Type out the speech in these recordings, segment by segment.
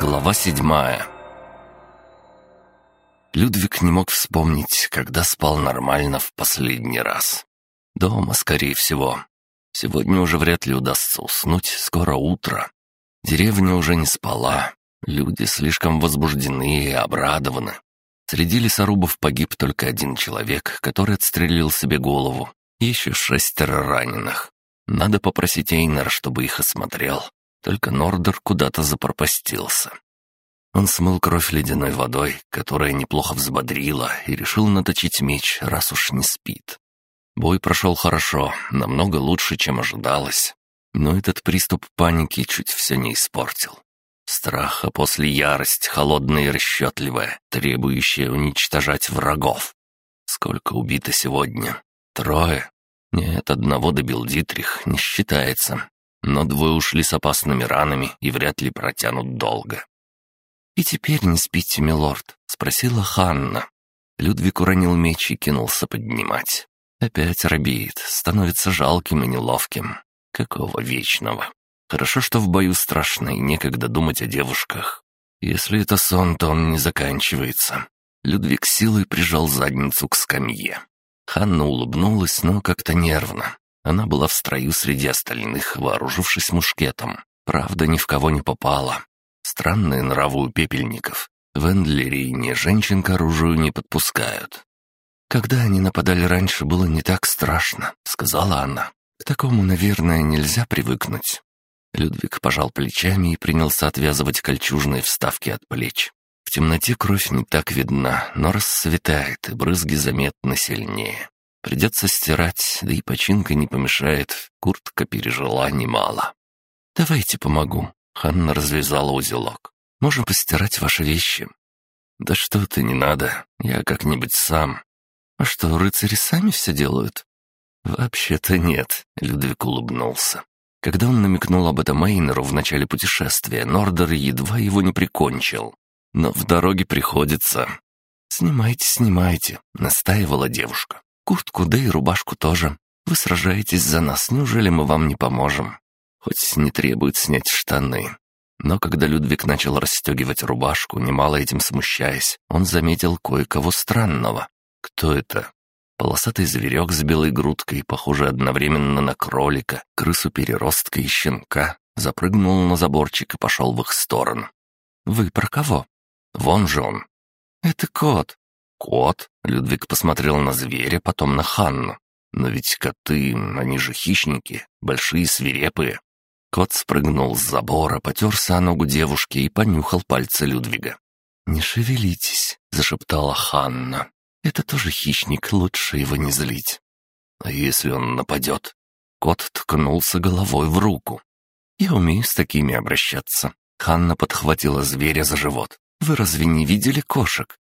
Глава седьмая Людвиг не мог вспомнить, когда спал нормально в последний раз. Дома, скорее всего. Сегодня уже вряд ли удастся уснуть, скоро утро. Деревня уже не спала. Люди слишком возбуждены и обрадованы. Среди лесорубов погиб только один человек, который отстрелил себе голову. Еще шестеро раненых. Надо попросить Эйнера, чтобы их осмотрел. Только Нордер куда-то запропастился. Он смыл кровь ледяной водой, которая неплохо взбодрила, и решил наточить меч, раз уж не спит. Бой прошел хорошо, намного лучше, чем ожидалось. Но этот приступ паники чуть все не испортил. Страх, а после ярость, холодная и расчетливая, требующая уничтожать врагов. Сколько убито сегодня? Трое? Нет, одного добил Дитрих, не считается но двое ушли с опасными ранами и вряд ли протянут долго. «И теперь не спите, милорд?» — спросила Ханна. Людвиг уронил меч и кинулся поднимать. Опять робеет, становится жалким и неловким. Какого вечного? Хорошо, что в бою страшно и некогда думать о девушках. Если это сон, то он не заканчивается. Людвиг силой прижал задницу к скамье. Ханна улыбнулась, но как-то нервно. Она была в строю среди остальных, вооружившись мушкетом. Правда, ни в кого не попала. Странные нравы у пепельников. В Эндлерине женщин к оружию не подпускают. «Когда они нападали раньше, было не так страшно», — сказала она. «К такому, наверное, нельзя привыкнуть». Людвиг пожал плечами и принялся отвязывать кольчужные вставки от плеч. В темноте кровь не так видна, но рассветает, и брызги заметно сильнее. Придется стирать, да и починка не помешает. Куртка пережила немало. «Давайте помогу». Ханна развязала узелок. «Можем постирать ваши вещи». «Да что ты, не надо. Я как-нибудь сам». «А что, рыцари сами все делают?» «Вообще-то нет», — Людвиг улыбнулся. Когда он намекнул об этом Эйнеру в начале путешествия, Нордер едва его не прикончил. Но в дороге приходится. «Снимайте, снимайте», — настаивала девушка. Куртку, да и рубашку тоже. Вы сражаетесь за нас, неужели мы вам не поможем? Хоть не требует снять штаны. Но когда Людвиг начал расстегивать рубашку, немало этим смущаясь, он заметил кое-кого странного. Кто это? Полосатый зверек с белой грудкой, похожий одновременно на кролика, крысу-переростка и щенка, запрыгнул на заборчик и пошел в их сторону. «Вы про кого?» «Вон же он». «Это кот. «Кот?» — Людвиг посмотрел на зверя, потом на Ханну. «Но ведь коты, они же хищники, большие свирепые». Кот спрыгнул с забора, потерся о ногу девушки и понюхал пальцы Людвига. «Не шевелитесь», — зашептала Ханна. «Это тоже хищник, лучше его не злить». «А если он нападет?» Кот ткнулся головой в руку. «Я умею с такими обращаться». Ханна подхватила зверя за живот. «Вы разве не видели кошек?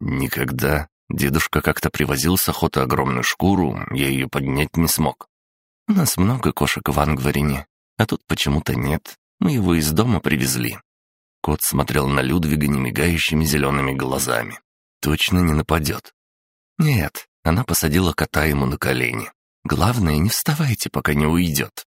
«Никогда. Дедушка как-то привозил с охоты огромную шкуру, я ее поднять не смог. У нас много кошек в Ангварине, а тут почему-то нет. Мы его из дома привезли». Кот смотрел на Людвига немигающими зелеными глазами. «Точно не нападет?» «Нет». Она посадила кота ему на колени. «Главное, не вставайте, пока не уйдет».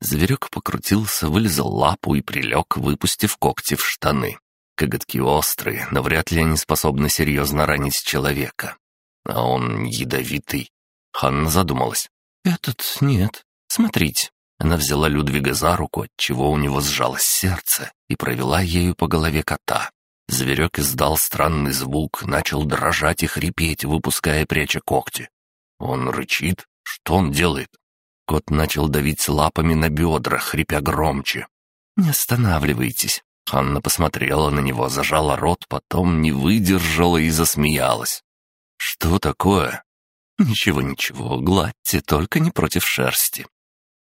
Зверек покрутился, вылезал лапу и прилег, выпустив когти в штаны. Коготки острые, но вряд ли они способны серьезно ранить человека. А он ядовитый. Ханна задумалась. «Этот нет. Смотрите». Она взяла Людвига за руку, от чего у него сжалось сердце, и провела ею по голове кота. Зверек издал странный звук, начал дрожать и хрипеть, выпуская пряча когти. Он рычит? Что он делает? Кот начал давить лапами на бедра, хрипя громче. «Не останавливайтесь. Ханна посмотрела на него, зажала рот, потом не выдержала и засмеялась. «Что такое?» «Ничего, ничего, гладьте, только не против шерсти».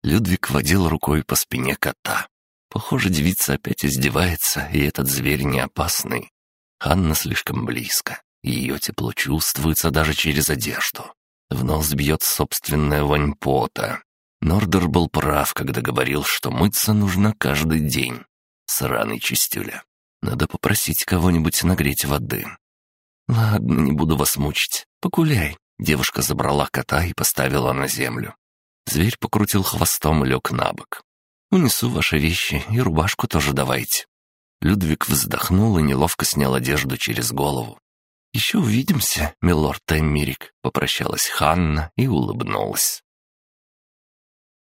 Людвиг водил рукой по спине кота. Похоже, девица опять издевается, и этот зверь не опасный. Ханна слишком близко. Ее тепло чувствуется даже через одежду. В нос бьет собственная вонь пота. Нордер был прав, когда говорил, что мыться нужно каждый день. Сраный чистюля. Надо попросить кого-нибудь нагреть воды. Ладно, не буду вас мучить. Погуляй. Девушка забрала кота и поставила на землю. Зверь покрутил хвостом и лег на бок. «Унесу ваши вещи и рубашку тоже давайте». Людвиг вздохнул и неловко снял одежду через голову. «Еще увидимся, милорд Эммерик», — попрощалась Ханна и улыбнулась.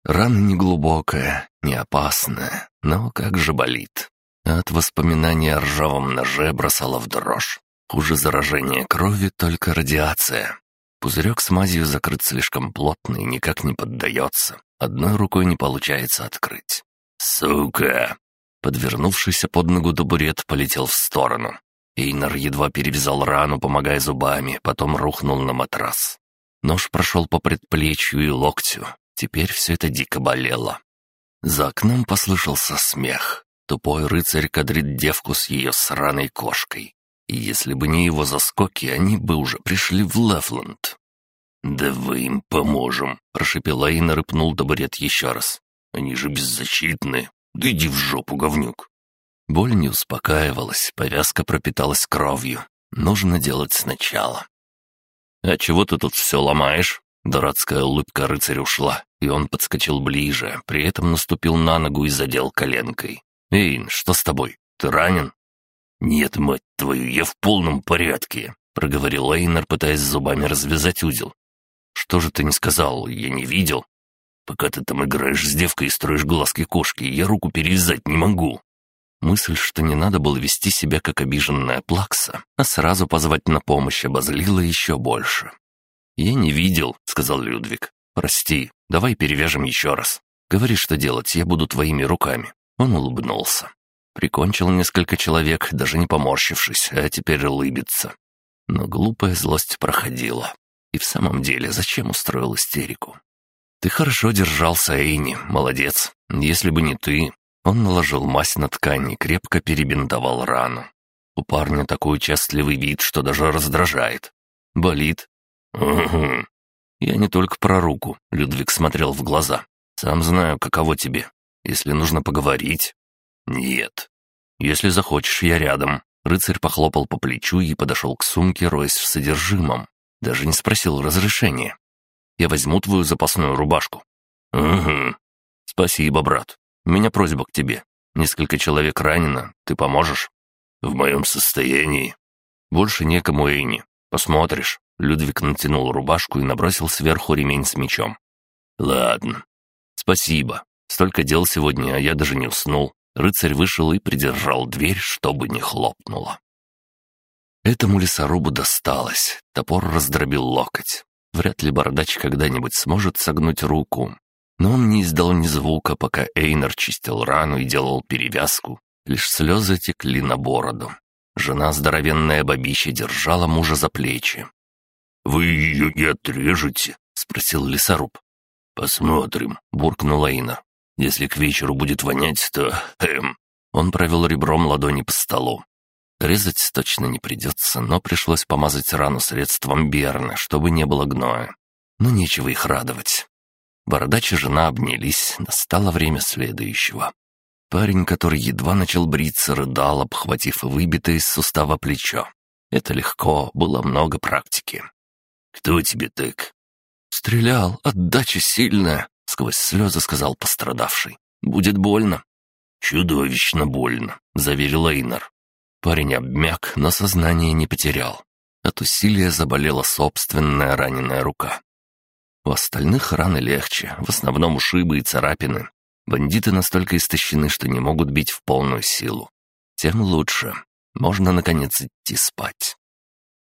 Рана неглубокая, не опасная, но как же болит. От воспоминаний о ржавом ноже бросала в дрожь. Хуже заражения крови только радиация. Пузырек с мазью закрыт слишком плотно и никак не поддается. Одной рукой не получается открыть. «Сука!» Подвернувшийся под ногу табурет полетел в сторону. Эйнар едва перевязал рану, помогая зубами, потом рухнул на матрас. Нож прошел по предплечью и локтю. Теперь все это дико болело. За окном послышался смех. Тупой рыцарь кадрит девку с ее сраной кошкой. И если бы не его заскоки, они бы уже пришли в Лефланд. «Да вы им поможем», — прошепел Эйнар и пнул табурет еще раз. «Они же беззащитны. Да иди в жопу, говнюк». Боль не успокаивалась, повязка пропиталась кровью. Нужно делать сначала. «А чего ты тут все ломаешь?» Дурацкая улыбка рыцаря ушла, и он подскочил ближе, при этом наступил на ногу и задел коленкой. «Эйн, что с тобой? Ты ранен?» «Нет, мать твою, я в полном порядке», — проговорил Эйнер, пытаясь зубами развязать узел. «Что же ты не сказал? Я не видел». «Пока ты там играешь с девкой и строишь глазки кошки, я руку перевязать не могу». Мысль, что не надо было вести себя как обиженная плакса, а сразу позвать на помощь обозлила еще больше. «Я не видел», — сказал Людвиг. «Прости, давай перевяжем еще раз. Говори, что делать, я буду твоими руками». Он улыбнулся. Прикончил несколько человек, даже не поморщившись, а теперь улыбится. Но глупая злость проходила. И в самом деле, зачем устроил истерику? «Ты хорошо держался, Эйни, молодец. Если бы не ты, он наложил мазь на ткань и крепко перебинтовал рану. У парня такой участливый вид, что даже раздражает. Болит? Угу. Я не только про руку, Людвиг смотрел в глаза. Сам знаю, каково тебе. Если нужно поговорить... Нет. Если захочешь, я рядом. Рыцарь похлопал по плечу и подошел к сумке, роясь в содержимом. Даже не спросил разрешения. Я возьму твою запасную рубашку. Угу. Спасибо, брат. У меня просьба к тебе. Несколько человек ранено. Ты поможешь?» «В моем состоянии?» «Больше некому, Эйни. Посмотришь». Людвиг натянул рубашку и набросил сверху ремень с мечом. «Ладно. Спасибо. Столько дел сегодня, а я даже не уснул». Рыцарь вышел и придержал дверь, чтобы не хлопнуло. Этому лесорубу досталось. Топор раздробил локоть. Вряд ли бородач когда-нибудь сможет согнуть руку. Но он не издал ни звука, пока Эйнар чистил рану и делал перевязку. Лишь слезы текли на бороду. Жена, здоровенная бабища, держала мужа за плечи. «Вы ее не отрежете?» — спросил лесоруб. «Посмотрим», — буркнул Эйнар. «Если к вечеру будет вонять, то... Эм...» Он провел ребром ладони по столу. Резать точно не придется, но пришлось помазать рану средством Берна, чтобы не было гноя. Но нечего их радовать. Бородач и жена обнялись, настало время следующего. Парень, который едва начал бриться, рыдал, обхватив выбитое из сустава плечо. Это легко, было много практики. «Кто тебе так?» «Стрелял, отдача сильная», — сквозь слезы сказал пострадавший. «Будет больно». «Чудовищно больно», — заверил Эйнар. Парень обмяк, но сознание не потерял. От усилия заболела собственная раненая рука. У остальных раны легче, в основном ушибы и царапины. Бандиты настолько истощены, что не могут бить в полную силу. Тем лучше. Можно, наконец, идти спать.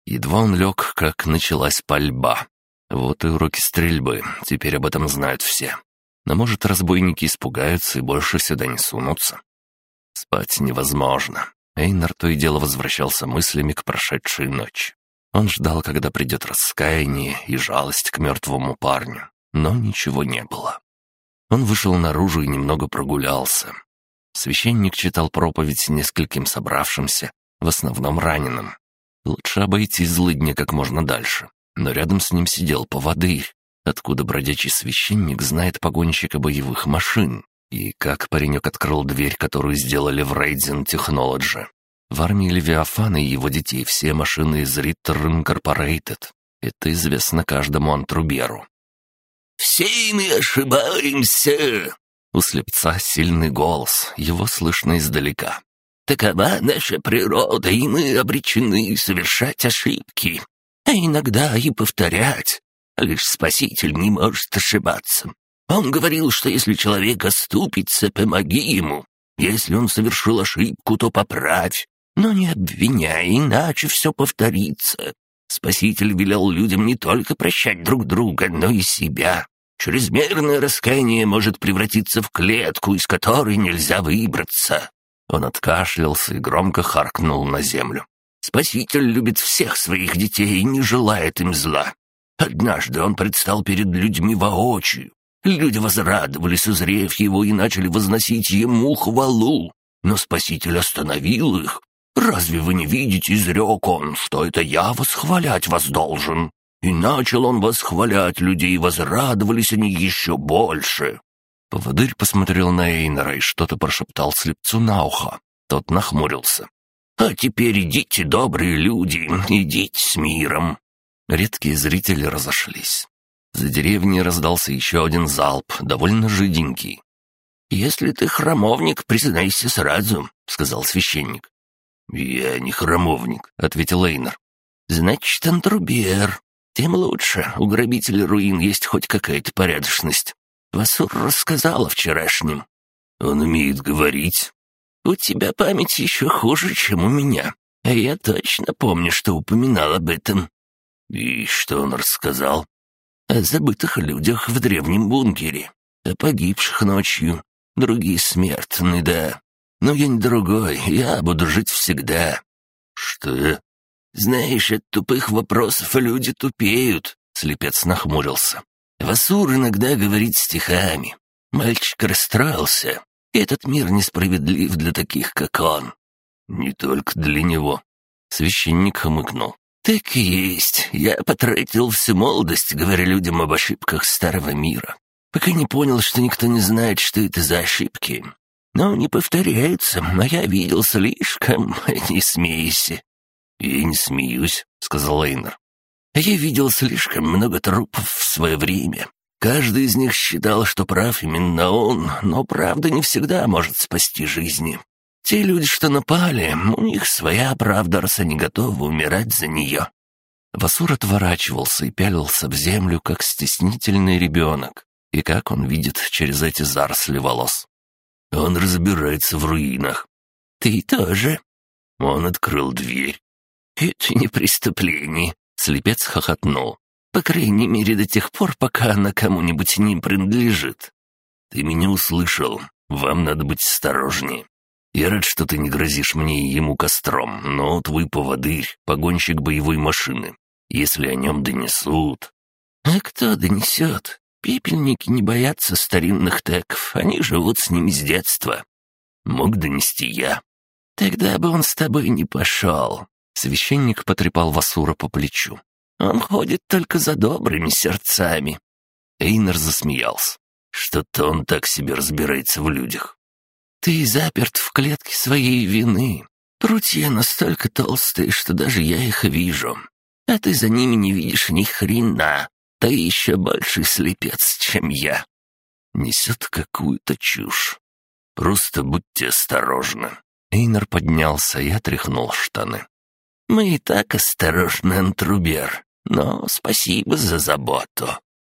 Едва он лег, как началась пальба. Вот и уроки стрельбы, теперь об этом знают все. Но, может, разбойники испугаются и больше сюда не сунутся. Спать невозможно. Эйнар то и дело возвращался мыслями к прошедшей ночи. Он ждал, когда придет раскаяние и жалость к мертвому парню, но ничего не было. Он вышел наружу и немного прогулялся. Священник читал проповедь нескольким собравшимся, в основном раненым. Лучше обойти злыдня как можно дальше, но рядом с ним сидел поводырь. Откуда бродячий священник знает погонщика боевых машин? И как паренек открыл дверь, которую сделали в Рейдзен Технологи? В армии Левиафана и его детей все машины из Ritter Incorporated. Это известно каждому антруберу. «Все мы ошибаемся!» У слепца сильный голос, его слышно издалека. Такова наша природа, и мы обречены совершать ошибки, а иногда и повторять. Лишь Спаситель не может ошибаться. Он говорил, что если человек оступится, помоги ему. Если он совершил ошибку, то поправь. Но не обвиняй, иначе все повторится. Спаситель велел людям не только прощать друг друга, но и себя. Чрезмерное раскаяние может превратиться в клетку, из которой нельзя выбраться». Он откашлялся и громко харкнул на землю. «Спаситель любит всех своих детей и не желает им зла. Однажды он предстал перед людьми воочию. Люди возрадовались, узрев его, и начали возносить ему хвалу. Но Спаситель остановил их. «Разве вы не видите, — изрек он, — что это я восхвалять вас должен?» И начал он восхвалять людей, возрадовались они еще больше. Поводырь посмотрел на Эйнера и что-то прошептал слепцу на ухо. Тот нахмурился. «А теперь идите, добрые люди, идите с миром!» Редкие зрители разошлись. За деревней раздался еще один залп, довольно жиденький. «Если ты храмовник, признайся сразу», — сказал священник. «Я не храмовник», — ответил Эйнер. «Значит, антрубер. Тем лучше. У грабителей руин есть хоть какая-то порядочность. Васур рассказал о вчерашнем». «Он умеет говорить». «У тебя память еще хуже, чем у меня. А я точно помню, что упоминал об этом. «И что он рассказал?» «О забытых людях в древнем бункере, о погибших ночью, другие смертные, да. Но я не другой, я буду жить всегда». «Что?» «Знаешь, от тупых вопросов люди тупеют», — слепец нахмурился. «Васур иногда говорит стихами. Мальчик расстроился. Этот мир несправедлив для таких, как он». «Не только для него». Священник хмыкнул. «Так и есть. Я потратил всю молодость, говоря людям об ошибках старого мира, пока не понял, что никто не знает, что это за ошибки. Но не повторяются, а я видел слишком, не смейся». «Я не смеюсь», — сказал Эйнер. «Я видел слишком много трупов в свое время. Каждый из них считал, что прав именно он, но правда не всегда может спасти жизни. Те люди, что напали, у них своя правда, раз они готовы умирать за нее». Васур отворачивался и пялился в землю, как стеснительный ребенок, и как он видит через эти заросли волос. Он разбирается в руинах. «Ты тоже?» Он открыл дверь. «Это не преступление», — слепец хохотнул. «По крайней мере, до тех пор, пока она кому-нибудь не принадлежит». «Ты меня услышал. Вам надо быть осторожнее. Я рад, что ты не грозишь мне и ему костром, но твой поводырь — погонщик боевой машины. Если о нем донесут...» «А кто донесет? Пепельники не боятся старинных теков, они живут с ними с детства». «Мог донести я». «Тогда бы он с тобой не пошел». Священник потрепал Васура по плечу. «Он ходит только за добрыми сердцами». Эйнер засмеялся. Что-то он так себе разбирается в людях. Ты заперт в клетке своей вины. Прутья настолько толстые, что даже я их вижу. А ты за ними не видишь ни хрена. Ты еще больший слепец, чем я. Несет какую-то чушь. Просто будьте осторожны. Эйнер поднялся и отряхнул штаны. «Мы и так осторожны, Антрубер, но спасибо за заботу.